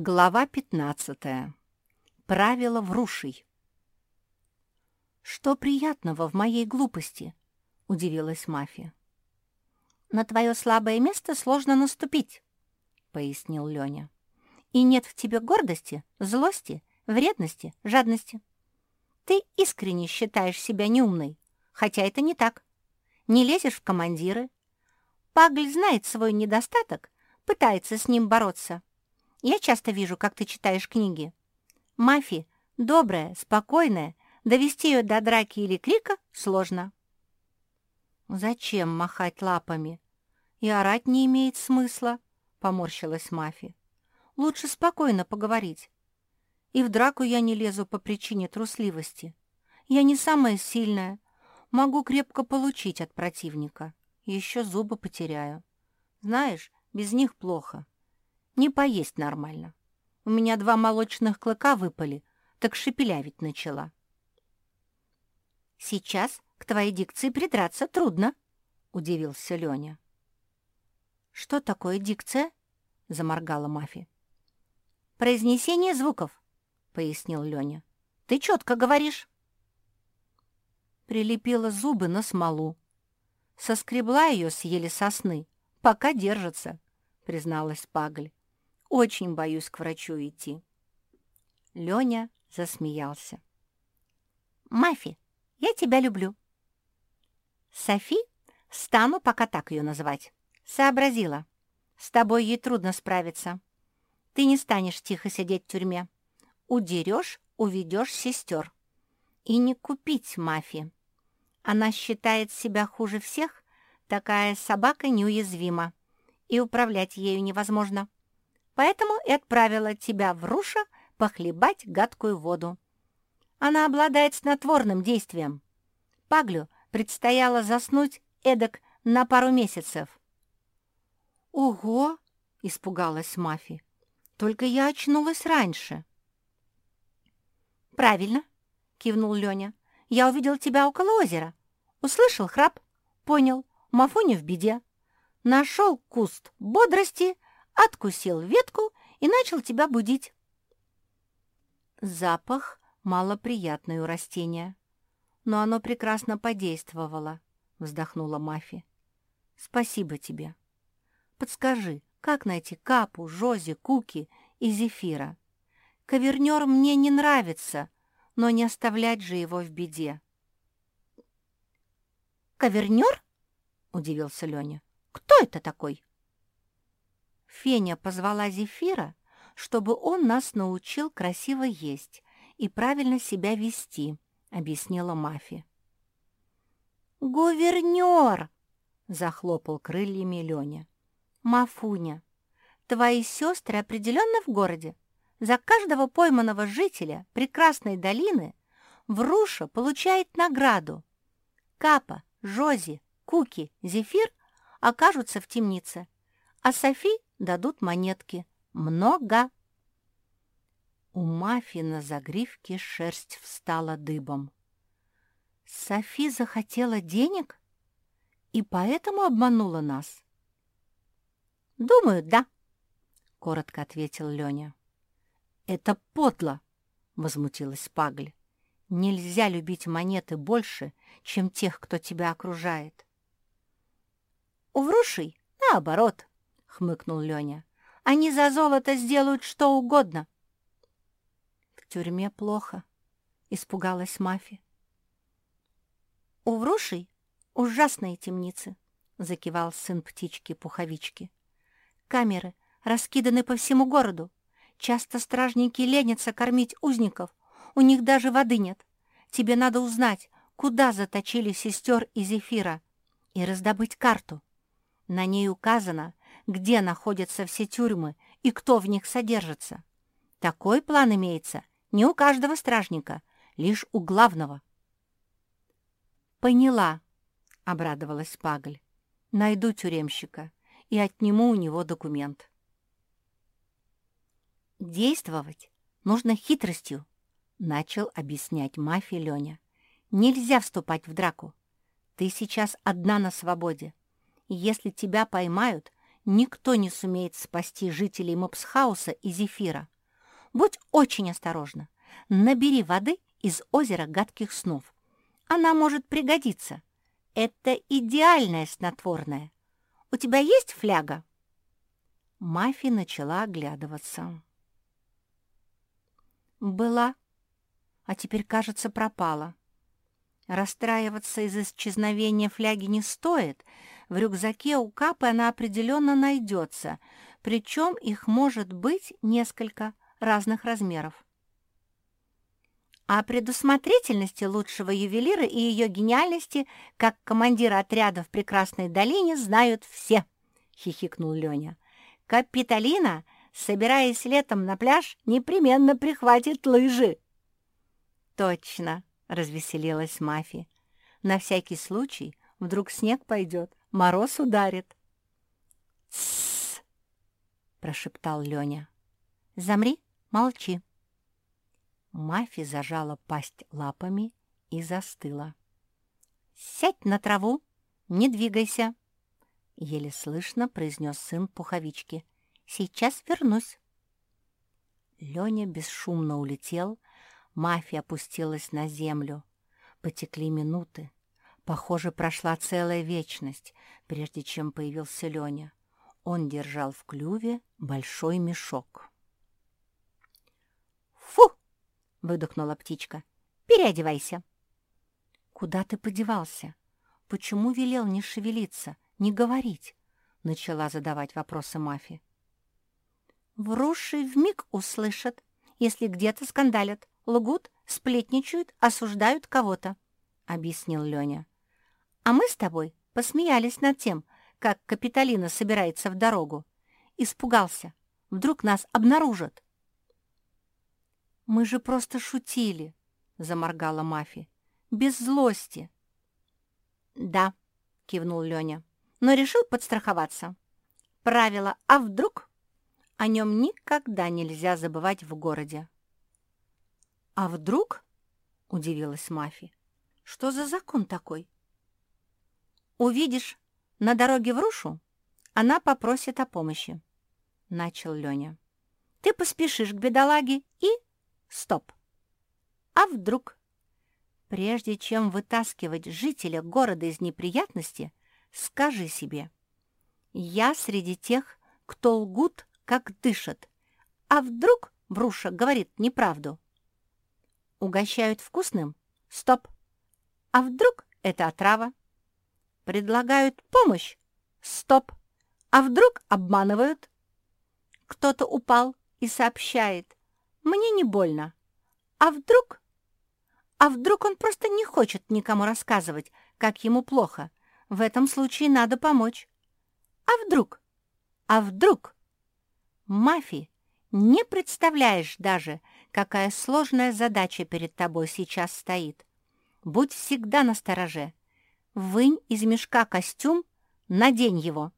Глава 15. Правило врушей. «Что приятного в моей глупости?» — удивилась Мафия. «На твое слабое место сложно наступить», — пояснил Леня. «И нет в тебе гордости, злости, вредности, жадности. Ты искренне считаешь себя неумной, хотя это не так. Не лезешь в командиры. Пагль знает свой недостаток, пытается с ним бороться» Я часто вижу, как ты читаешь книги. Мафи добрая, спокойная, довести ее до драки или крика сложно. «Зачем махать лапами? И орать не имеет смысла», — поморщилась Мафи. «Лучше спокойно поговорить. И в драку я не лезу по причине трусливости. Я не самая сильная. Могу крепко получить от противника. Еще зубы потеряю. Знаешь, без них плохо не поесть нормально. У меня два молочных клыка выпали, так шепелявить начала. «Сейчас к твоей дикции придраться трудно», — удивился Леня. «Что такое дикция?» — заморгала Мафи. «Произнесение звуков», — пояснил Леня. «Ты четко говоришь». Прилепила зубы на смолу. Соскребла ее с еле сосны, пока держится, призналась Пагль. Очень боюсь к врачу идти». Леня засмеялся. «Мафи, я тебя люблю». «Софи? Стану пока так ее называть. Сообразила. С тобой ей трудно справиться. Ты не станешь тихо сидеть в тюрьме. Удерешь, уведешь сестер. И не купить Мафи. Она считает себя хуже всех, такая собака неуязвима, и управлять ею невозможно поэтому и отправила тебя в Руша похлебать гадкую воду. Она обладает снотворным действием. Паглю предстояло заснуть эдак на пару месяцев. «Ого!» — испугалась Мафи. «Только я очнулась раньше». «Правильно», — кивнул Леня. «Я увидел тебя около озера. Услышал храп. Понял, Мафуня в беде. Нашел куст бодрости — откусил ветку и начал тебя будить. Запах малоприятный у растения, но оно прекрасно подействовало, вздохнула Мафи. Спасибо тебе. Подскажи, как найти Капу, Жози, Куки и Зефира? Ковернер мне не нравится, но не оставлять же его в беде. «Ковернер?» — удивился Леня. «Кто это такой?» Феня позвала Зефира, чтобы он нас научил красиво есть и правильно себя вести, объяснила Мафи. «Гувернер!» — захлопал крыльями Леня. «Мафуня, твои сестры определенно в городе. За каждого пойманного жителя прекрасной долины Вруша получает награду. Капа, Жози, Куки, Зефир окажутся в темнице, а Софи дадут монетки. Много!» У Мафи на загривке шерсть встала дыбом. «Софи захотела денег и поэтому обманула нас?» «Думаю, да», — коротко ответил Леня. «Это подло!» — возмутилась Пагль. «Нельзя любить монеты больше, чем тех, кто тебя окружает». «У врушей наоборот», — хмыкнул Леня. «Они за золото сделают что угодно». «В тюрьме плохо», — испугалась Мафи. «У Врушей ужасные темницы», — закивал сын птички-пуховички. «Камеры раскиданы по всему городу. Часто стражники ленятся кормить узников. У них даже воды нет. Тебе надо узнать, куда заточили сестер и Зефира, и раздобыть карту. На ней указано, где находятся все тюрьмы и кто в них содержится. Такой план имеется не у каждого стражника, лишь у главного. «Поняла», — обрадовалась Пагль. «Найду тюремщика и отниму у него документ». «Действовать нужно хитростью», — начал объяснять мафия Леня. «Нельзя вступать в драку. Ты сейчас одна на свободе. Если тебя поймают, Никто не сумеет спасти жителей Мопсхауса и Зефира. Будь очень осторожна. Набери воды из озера гадких снов. Она может пригодиться. Это идеальное снотворное. У тебя есть фляга?» Мафи начала оглядываться. «Была, а теперь, кажется, пропала. Расстраиваться из исчезновения фляги не стоит. В рюкзаке у Капы она определенно найдется, причем их может быть несколько разных размеров. О предусмотрительности лучшего ювелира и ее гениальности, как командира отряда в прекрасной долине, знают все, — хихикнул Леня. Капитолина, собираясь летом на пляж, непременно прихватит лыжи. Точно, — развеселилась Мафи. «На всякий случай вдруг снег пойдет, мороз ударит». «Тссс!» — прошептал Леня. «Замри, молчи». Мафи зажала пасть лапами и застыла. «Сядь на траву, не двигайся!» Еле слышно произнес сын пуховички. «Сейчас вернусь». Леня бесшумно улетел, Мафия опустилась на землю. Потекли минуты. Похоже, прошла целая вечность, прежде чем появился Леня. Он держал в клюве большой мешок. «Фу!» — выдохнула птичка. «Переодевайся!» «Куда ты подевался? Почему велел не шевелиться, не говорить?» — начала задавать вопросы Мафи. «Вруши вмиг услышат, если где-то скандалят лгут, сплетничают, осуждают кого-то», — объяснил Леня. «А мы с тобой посмеялись над тем, как Капитолина собирается в дорогу. Испугался. Вдруг нас обнаружат». «Мы же просто шутили», — заморгала Мафи. «Без злости». «Да», — кивнул Леня, — «но решил подстраховаться. Правило «а вдруг?» О нем никогда нельзя забывать в городе. «А вдруг?» — удивилась Мафи. «Что за закон такой?» «Увидишь на дороге в Рушу, она попросит о помощи», — начал Леня. «Ты поспешишь к бедолаге и... Стоп! А вдруг?» Прежде чем вытаскивать жителя города из неприятности, скажи себе, «Я среди тех, кто лгут, как дышат. А вдруг Бруша говорит неправду?» Угощают вкусным? Стоп! А вдруг это отрава? Предлагают помощь? Стоп! А вдруг обманывают? Кто-то упал и сообщает. Мне не больно. А вдруг? А вдруг он просто не хочет никому рассказывать, как ему плохо? В этом случае надо помочь. А вдруг? А вдруг? Мафи, не представляешь даже, какая сложная задача перед тобой сейчас стоит. Будь всегда настороже. Вынь из мешка костюм, надень его.